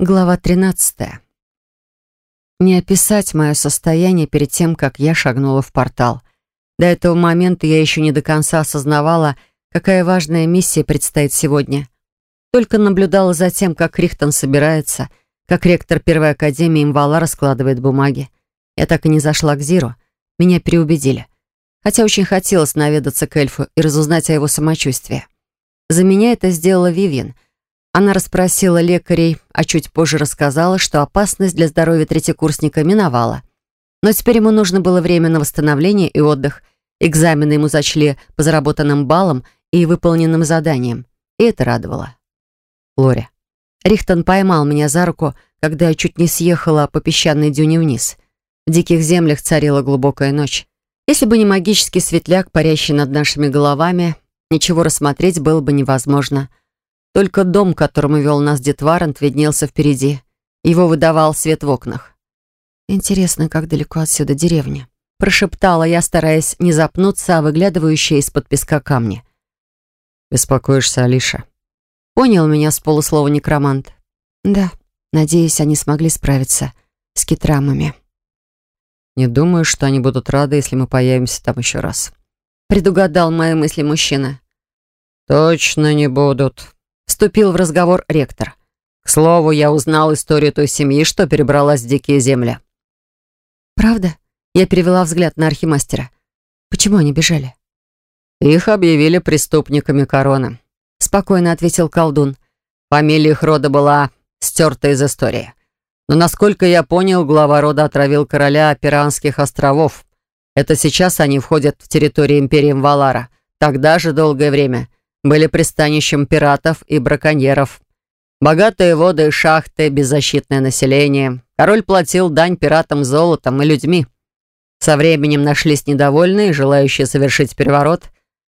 Глава 13. Не описать мое состояние перед тем, как я шагнула в портал. До этого момента я еще не до конца осознавала, какая важная миссия предстоит сегодня. Только наблюдала за тем, как Рихтон собирается, как ректор Первой Академии Имвала раскладывает бумаги. Я так и не зашла к Зиру. Меня переубедили. Хотя очень хотелось наведаться к эльфу и разузнать о его самочувствии. За меня это сделала Вивьен — она расспросила лекарей, а чуть позже рассказала, что опасность для здоровья третьекурсника миновала. Но теперь ему нужно было время на восстановление и отдых. Экзамены ему зачли по заработанным баллам и выполненным заданиям. И это радовало. Лори. Рихтон поймал меня за руку, когда я чуть не съехала по песчаной дюне вниз. В диких землях царила глубокая ночь. Если бы не магический светляк, парящий над нашими головами, ничего рассмотреть было бы невозможно. Только дом, к которому вел нас дед Варант, виднелся впереди. Его выдавал свет в окнах. «Интересно, как далеко отсюда деревня?» Прошептала я, стараясь не запнуться, а выглядывающая из-под песка камни. «Беспокоишься, Алиша?» Понял меня с полуслова некромант. «Да, надеюсь, они смогли справиться с китрамами». «Не думаю, что они будут рады, если мы появимся там еще раз», предугадал мои мысли мужчина. «Точно не будут», Вступил в разговор ректор. «К слову, я узнал историю той семьи, что перебралась в дикие земли». «Правда?» Я перевела взгляд на архимастера. «Почему они бежали?» «Их объявили преступниками короны», — спокойно ответил колдун. «Фамилия их рода была стерта из истории. Но, насколько я понял, глава рода отравил короля Пиранских островов. Это сейчас они входят в территорию империи Мвалара. Тогда же долгое время были пристанищем пиратов и браконьеров. Богатые воды шахты, беззащитное население. Король платил дань пиратам золотом и людьми. Со временем нашлись недовольные, желающие совершить переворот.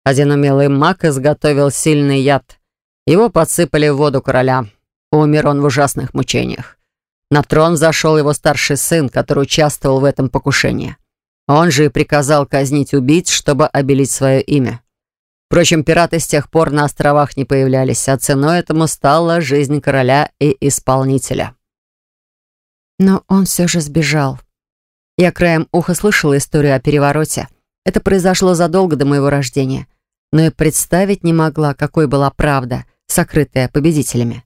Один умелый маг изготовил сильный яд. Его подсыпали в воду короля. Умер он в ужасных мучениях. На трон зашел его старший сын, который участвовал в этом покушении. Он же и приказал казнить убийц, чтобы обелить свое имя. Впрочем, пираты с тех пор на островах не появлялись, а ценой этому стала жизнь короля и исполнителя. Но он все же сбежал. Я краем уха слышала историю о перевороте. Это произошло задолго до моего рождения. Но и представить не могла, какой была правда, сокрытая победителями.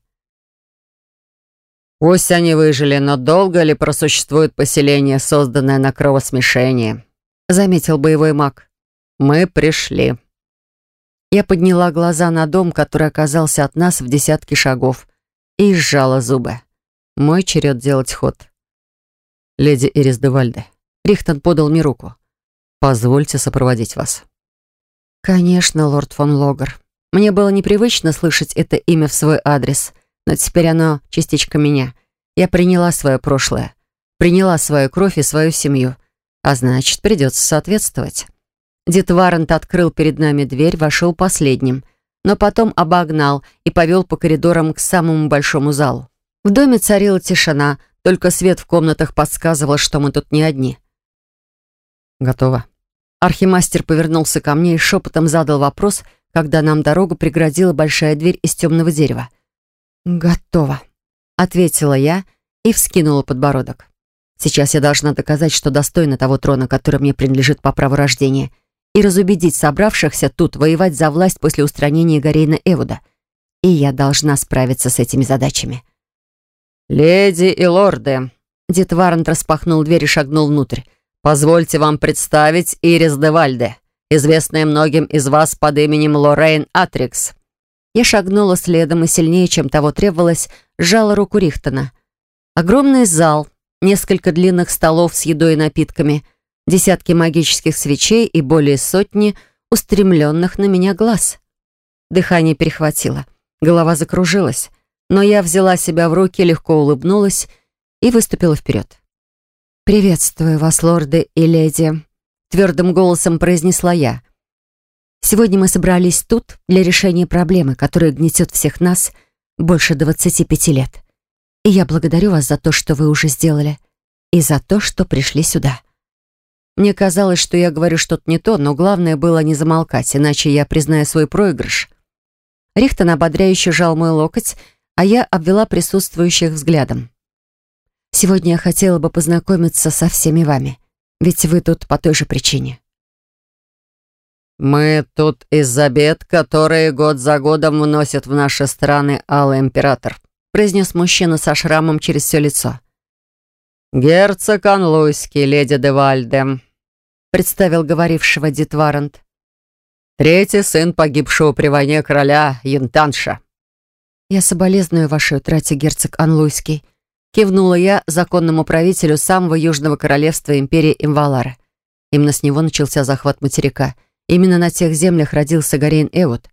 Пусть они выжили, но долго ли просуществует поселение, созданное на кровосмешении? Заметил боевой маг. Мы пришли. Я подняла глаза на дом, который оказался от нас в десятке шагов, и сжала зубы. Мой черед делать ход. «Леди Ирис де Вальде», — Рихтон подал мне руку. «Позвольте сопроводить вас». «Конечно, лорд фон Логер. Мне было непривычно слышать это имя в свой адрес, но теперь оно частичка меня. Я приняла свое прошлое, приняла свою кровь и свою семью, а значит, придется соответствовать». Дед Варант открыл перед нами дверь, вошел последним, но потом обогнал и повел по коридорам к самому большому залу. В доме царила тишина, только свет в комнатах подсказывал, что мы тут не одни. «Готово». Архимастер повернулся ко мне и шепотом задал вопрос, когда нам дорогу преградила большая дверь из темного дерева. «Готово», — ответила я и вскинула подбородок. «Сейчас я должна доказать, что достойна того трона, который мне принадлежит по праву рождения, и разубедить собравшихся тут воевать за власть после устранения Гарейна Эвуда. И я должна справиться с этими задачами. «Леди и лорды!» Дед Варент распахнул дверь и шагнул внутрь. «Позвольте вам представить Ирис де Вальде, известная многим из вас под именем Лоррейн Атрикс». Я шагнула следом и сильнее, чем того требовалось, сжала руку Рихтона. Огромный зал, несколько длинных столов с едой и напитками — десятки магических свечей и более сотни устремленных на меня глаз. Дыхание перехватило, голова закружилась, но я взяла себя в руки, легко улыбнулась и выступила вперед. «Приветствую вас, лорды и леди», — твердым голосом произнесла я. «Сегодня мы собрались тут для решения проблемы, которая гнетет всех нас больше 25 лет. И я благодарю вас за то, что вы уже сделали, и за то, что пришли сюда». Мне казалось, что я говорю что-то не то, но главное было не замолкать, иначе я признаю свой проигрыш. Рихтон ободряюще жал мой локоть, а я обвела присутствующих взглядом. «Сегодня я хотела бы познакомиться со всеми вами, ведь вы тут по той же причине». «Мы тут из-за бед, которые год за годом вносят в наши страны Алый Император», произнес мужчина со шрамом через все лицо. «Герцог Анлуйский, леди де Вальде», представил говорившего Дитварант. «Третий сын погибшего при войне короля Янтанша». «Я соболезную вашей утрате, герцог Анлуйский», кивнула я законному правителю самого южного королевства империи Имвалара. Именно с него начался захват материка. Именно на тех землях родился Гарейн Эвуд.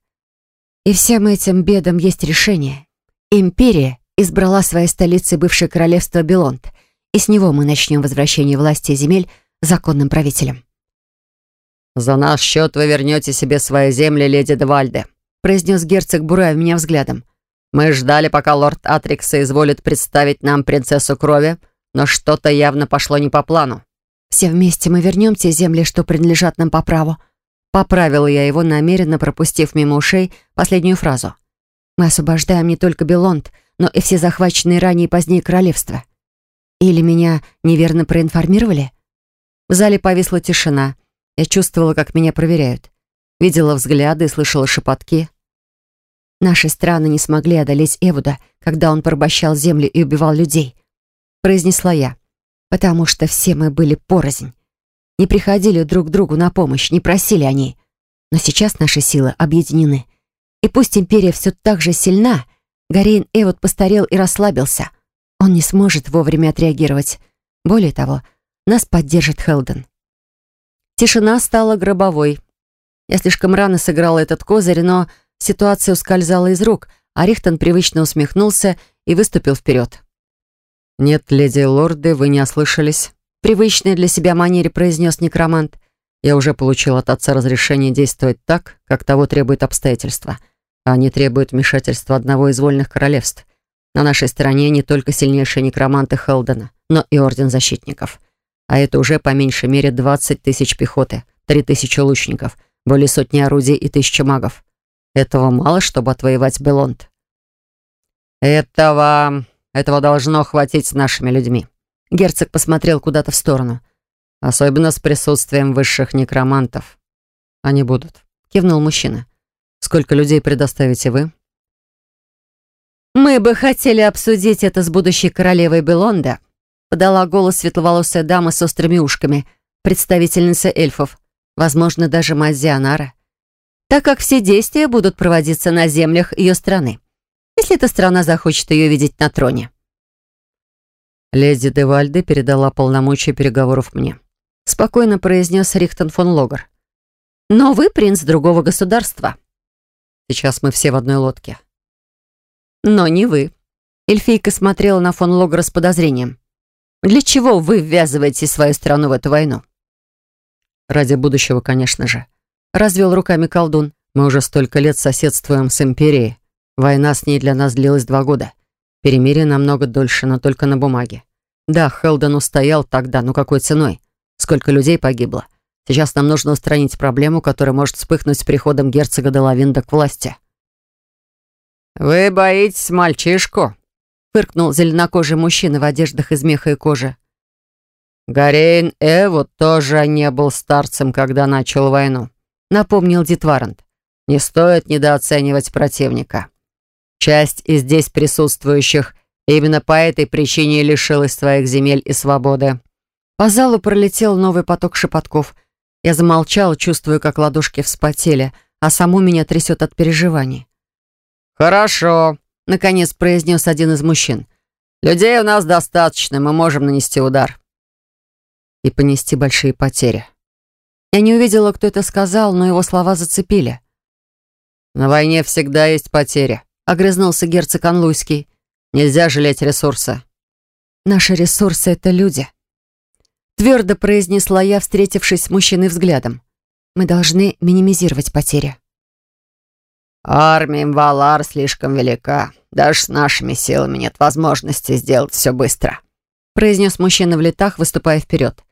И всем этим бедам есть решение. Империя избрала своей столицей бывшее королевство Белонт — и с него мы начнем возвращение власти земель законным правителям. «За наш счет вы вернете себе свои земли, леди Девальде», произнес герцог, буравя меня взглядом. «Мы ждали, пока лорд Атрикса изволит представить нам принцессу крови, но что-то явно пошло не по плану». «Все вместе мы вернем те земли, что принадлежат нам по праву». Поправила я его, намеренно пропустив мимо ушей последнюю фразу. «Мы освобождаем не только Белонт, но и все захваченные ранее и позднее королевства. Или меня неверно проинформировали? В зале повисла тишина. Я чувствовала, как меня проверяют. Видела взгляды и слышала шепотки. Наши страны не смогли одолеть Эвуда, когда он порабощал землю и убивал людей. Произнесла я. Потому что все мы были порознь. Не приходили друг другу на помощь, не просили о ней. Но сейчас наши силы объединены. И пусть империя все так же сильна, Гарейн Эвуд постарел и расслабился — он не сможет вовремя отреагировать. Более того, нас поддержит Хелден. Тишина стала гробовой. Я слишком рано сыграла этот козырь, но ситуация ускользала из рук, а Рихтон привычно усмехнулся и выступил вперед. «Нет, леди лорды, вы не ослышались», — привычной для себя манере произнес некромант. «Я уже получил от отца разрешение действовать так, как того требует обстоятельства, а не требует вмешательства одного из вольных королевств. На нашей стороне не только сильнейшие некроманты Хелдена, но и Орден Защитников. А это уже по меньшей мере 20 тысяч пехоты, 3 тысячи лучников, более сотни орудий и тысячи магов. Этого мало, чтобы отвоевать Белонт. Этого... этого должно хватить с нашими людьми. Герцог посмотрел куда-то в сторону. Особенно с присутствием высших некромантов. Они будут. Кивнул мужчина. Сколько людей предоставите вы? «Мы бы хотели обсудить это с будущей королевой Белонда», подала голос светловолосая дама с острыми ушками, представительница эльфов, возможно, даже мать Зионара, так как все действия будут проводиться на землях ее страны, если эта страна захочет ее видеть на троне. Леди де Вальде передала полномочия переговоров мне. Спокойно произнес Рихтон фон Логер. «Но вы принц другого государства». «Сейчас мы все в одной лодке. Но не вы. Эльфийка смотрела на фон Логера с подозрением. Для чего вы ввязываете свою страну в эту войну? Ради будущего, конечно же. Развел руками колдун. Мы уже столько лет соседствуем с Империей. Война с ней для нас длилась два года. Перемирие намного дольше, но только на бумаге. Да, Хелден устоял тогда, но какой ценой? Сколько людей погибло? Сейчас нам нужно устранить проблему, которая может вспыхнуть с приходом герцога Делавинда к власти. «Вы боитесь мальчишку?» — фыркнул зеленокожий мужчина в одеждах из меха и кожи. «Гарейн Эвуд тоже не был старцем, когда начал войну», — напомнил Дитварант. «Не стоит недооценивать противника. Часть из здесь присутствующих именно по этой причине лишилась своих земель и свободы». По залу пролетел новый поток шепотков. Я замолчал, чувствуя, как ладошки вспотели, а саму меня трясет от переживаний. «Хорошо», — наконец произнес один из мужчин. «Людей у нас достаточно, мы можем нанести удар». И понести большие потери. Я не увидела, кто это сказал, но его слова зацепили. «На войне всегда есть потери», — огрызнулся герцог Анлуйский. «Нельзя жалеть ресурсы». «Наши ресурсы — это люди», — твердо произнесла я, встретившись с мужчиной взглядом. «Мы должны минимизировать потери». Армия Имвалар слишком велика. Даже с нашими силами нет возможности сделать все быстро», произнес мужчина в летах, выступая вперед.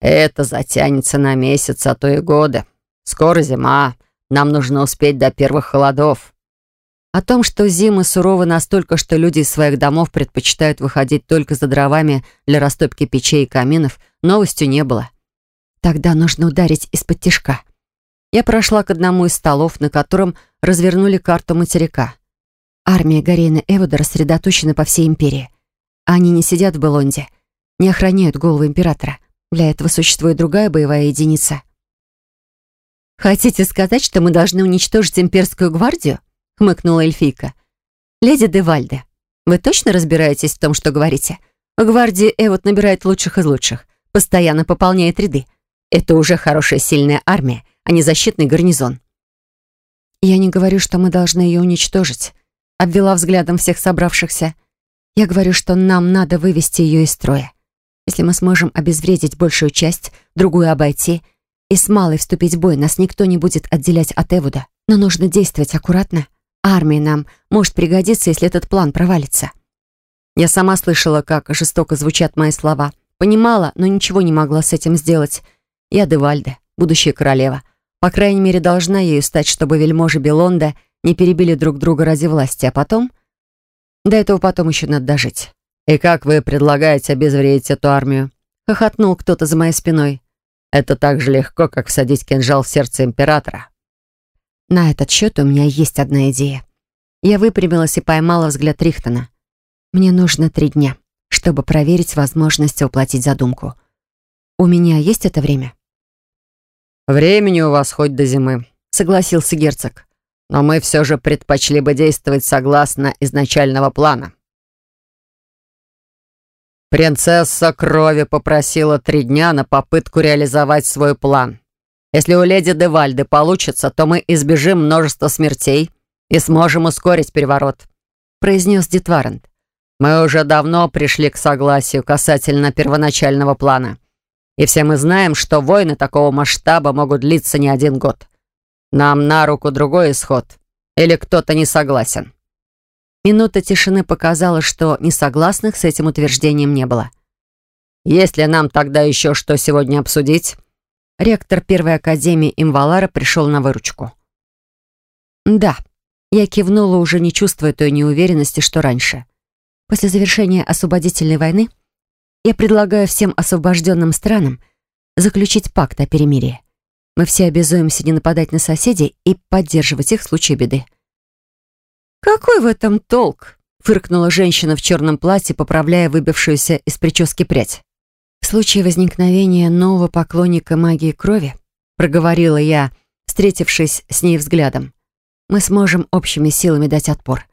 «Это затянется на месяц, а то и годы. Скоро зима. Нам нужно успеть до первых холодов». О том, что зимы суровы настолько, что люди из своих домов предпочитают выходить только за дровами для растопки печей и каминов, новостью не было. Тогда нужно ударить из-под тишка. Я прошла к одному из столов, на котором развернули карту материка. Армия Гарейна Эвода рассредоточена по всей империи. Они не сидят в Белонде, не охраняют голову императора. Для этого существует другая боевая единица. «Хотите сказать, что мы должны уничтожить имперскую гвардию?» — хмыкнула эльфийка. «Леди де Вальде, вы точно разбираетесь в том, что говорите? Гвардия Эвот набирает лучших из лучших, постоянно пополняет ряды. Это уже хорошая сильная армия, а не защитный гарнизон». «Я не говорю, что мы должны ее уничтожить», — обвела взглядом всех собравшихся. «Я говорю, что нам надо вывести ее из строя. Если мы сможем обезвредить большую часть, другую обойти и с малой вступить в бой, нас никто не будет отделять от Эвуда. Но нужно действовать аккуратно Армии нам может пригодиться, если этот план провалится. Я сама слышала, как жестоко звучат мои слова. Понимала, но ничего не могла с этим сделать. Я Девальда, будущая королева. По крайней мере, должна ею стать, чтобы вельможи Белонда не перебили друг друга ради власти, а потом... До этого потом еще надо дожить. «И как вы предлагаете обезвредить эту армию?» Хохотнул кто-то за моей спиной. «Это так же легко, как всадить кинжал в сердце императора». На этот счет у меня есть одна идея. Я выпрямилась и поймала взгляд Рихтона. Мне нужно три дня, чтобы проверить возможность воплотить задумку. У меня есть это время? «Времени у вас хоть до зимы», — согласился герцог. «Но мы все же предпочли бы действовать согласно изначального плана». Принцесса Крови попросила три дня на попытку реализовать свой план. Если у леди Девальды получится, то мы избежим множества смертей и сможем ускорить переворот», — произнес Дитварент. «Мы уже давно пришли к согласию касательно первоначального плана. И все мы знаем, что войны такого масштаба могут длиться не один год. Нам на руку другой исход. Или кто-то не согласен?» Минута тишины показала, что несогласных с этим утверждением не было. «Есть ли нам тогда еще что сегодня обсудить?» Ректор Первой Академии Имвалара пришел на выручку. «Да», я кивнула, уже не чувствуя той неуверенности, что раньше. После завершения освободительной войны я предлагаю всем освобожденным странам заключить пакт о перемирии. Мы все обязуемся не нападать на соседей и поддерживать их в случае беды. «Какой в этом толк?» — фыркнула женщина в черном платье, поправляя выбившуюся из прически прядь. В случае возникновения нового поклонника магии крови, проговорила я, встретившись с ней взглядом, мы сможем общими силами дать отпор,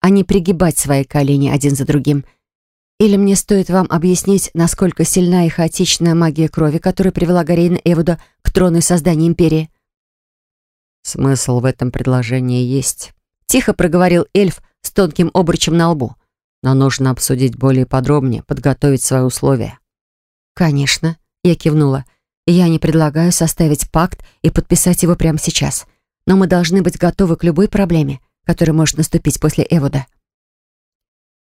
а не пригибать свои колени один за другим. Или мне стоит вам объяснить, насколько сильна и хаотичная магия крови, которая привела Гарейна Эвуда к трону и созданию империи? Смысл в этом предложении есть. Тихо проговорил эльф с тонким обручем на лбу. Но нужно обсудить более подробнее, подготовить свои условия. «Конечно», — я кивнула. «Я не предлагаю составить пакт и подписать его прямо сейчас. Но мы должны быть готовы к любой проблеме, которая может наступить после Эвода».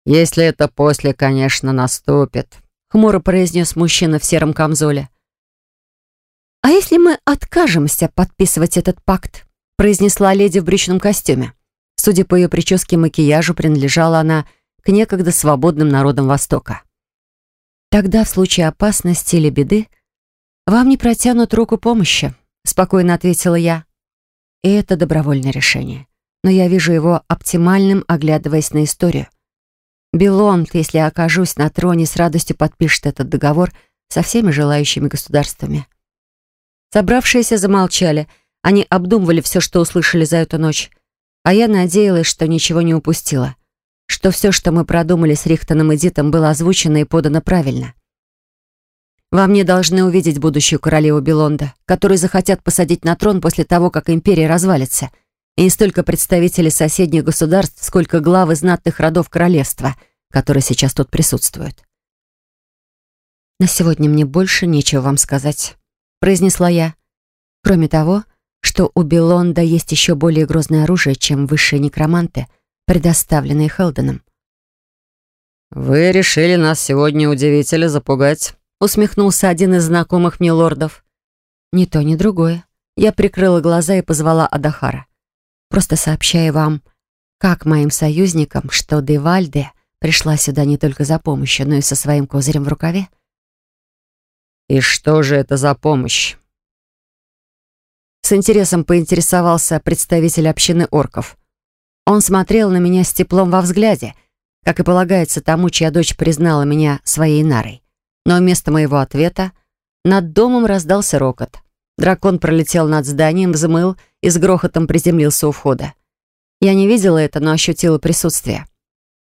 «Если это после, конечно, наступит», — хмуро произнес мужчина в сером камзоле. «А если мы откажемся подписывать этот пакт?» — произнесла леди в брючном костюме. Судя по ее прическе и макияжу, принадлежала она к некогда свободным народам Востока. Тогда в случае опасности или беды вам не протянут руку помощи, спокойно ответила я. И это добровольное решение. Но я вижу его оптимальным, оглядываясь на историю. Белонд, если я окажусь на троне, с радостью подпишет этот договор со всеми желающими государствами. Собравшиеся замолчали. Они обдумывали все, что услышали за эту ночь. А я надеялась, что ничего не упустила что все, что мы продумали с Рихтоном и Дитом, было озвучено и подано правильно. Во мне должны увидеть будущую королеву Белонда, которую захотят посадить на трон после того, как империя развалится. И не столько представители соседних государств, сколько главы знатных родов королевства, которые сейчас тут присутствуют. «На сегодня мне больше нечего вам сказать», — произнесла я. «Кроме того, что у Белонда есть еще более грозное оружие, чем высшие некроманты — предоставленные Хелденом. «Вы решили нас сегодня удивить или запугать?» усмехнулся один из знакомых мне лордов. «Ни то, ни другое». Я прикрыла глаза и позвала Адахара. «Просто сообщаю вам как моим союзникам, что Девальде пришла сюда не только за помощью, но и со своим козырем в рукаве. «И что же это за помощь?» С интересом поинтересовался представитель общины орков. Он смотрел на меня с теплом во взгляде, как и полагается тому, чья дочь признала меня своей нарой. Но вместо моего ответа над домом раздался рокот. Дракон пролетел над зданием, взмыл и с грохотом приземлился у входа. Я не видела это, но ощутила присутствие.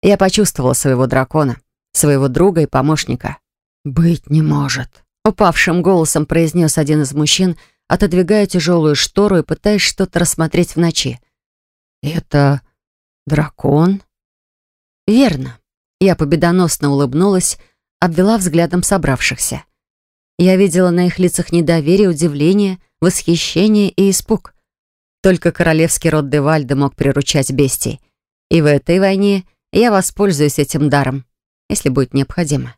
Я почувствовала своего дракона, своего друга и помощника. «Быть не может», — упавшим голосом произнес один из мужчин, отодвигая тяжелую штору и пытаясь что-то рассмотреть в ночи. «Это дракон?» «Верно». Я победоносно улыбнулась, обвела взглядом собравшихся. Я видела на их лицах недоверие, удивление, восхищение и испуг. Только королевский род Девальда мог приручать бестий. И в этой войне я воспользуюсь этим даром, если будет необходимо.